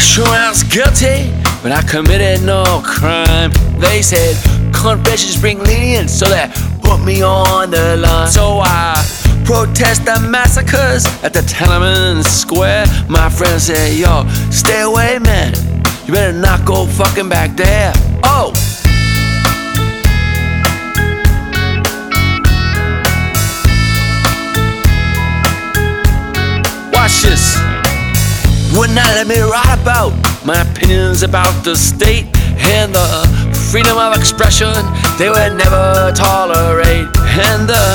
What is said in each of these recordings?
True, I was guilty, but I committed no crime. They said confessions bring lenience, so that put me on the line. So I protest the massacres at the Tiananmen Square. My friend said, Yo, stay away, man. You better not go fucking back there. Oh! Watch this. Would not let me write about my opinions about the state and the freedom of expression they would never tolerate. And the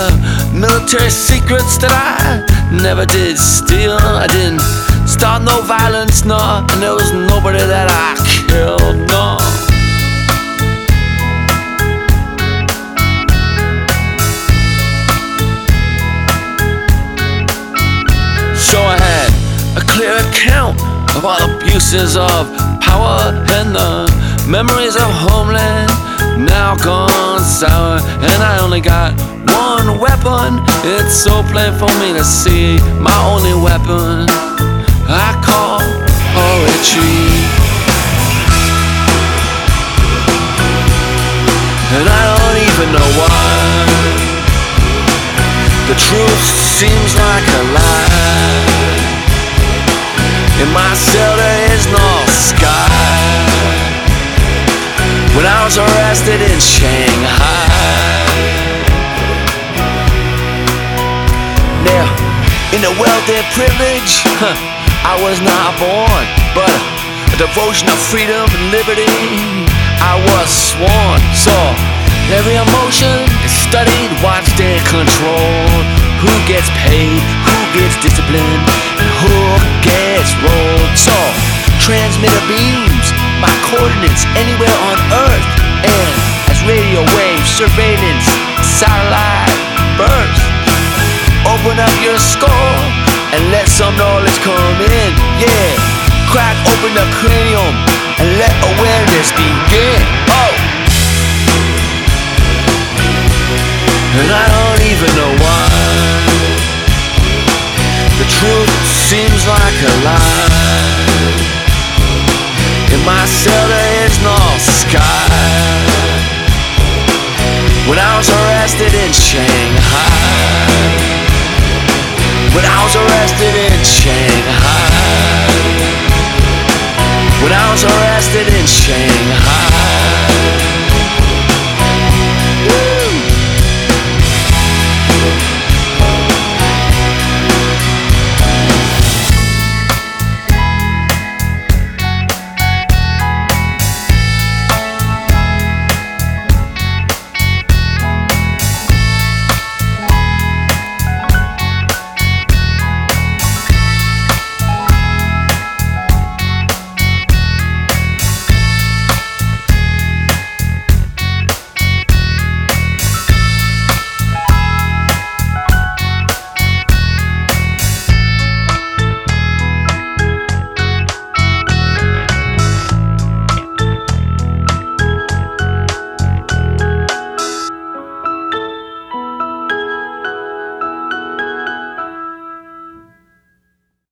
military secrets that I never did steal. I didn't start no violence, no, and there was nobody that I killed, no. A clear account of all abuses of power and the memories of homeland now gone sour. And I only got one weapon. It's so plain for me to see. My only weapon I call poetry. And I don't even know why. The truth seems like a lie. My cell there is no sky. When I was arrested in Shanghai. Now, in the wealth and privilege, huh, I was not born, but a devotion of freedom and liberty, I was sworn. So every emotion is studied, watched, and controlled. Who gets paid? Who gets disciplined? And who gets rolled? Transmitter beams my coordinates anywhere on Earth, and as radio waves, surveillance, satellite burst. Open up your skull and let some knowledge come in. Yeah, crack open the cranium and let awareness begin. Oh, and I don't even know why. The truth seems like a lie. Arrested in Shanghai. When I was arrested in Shanghai.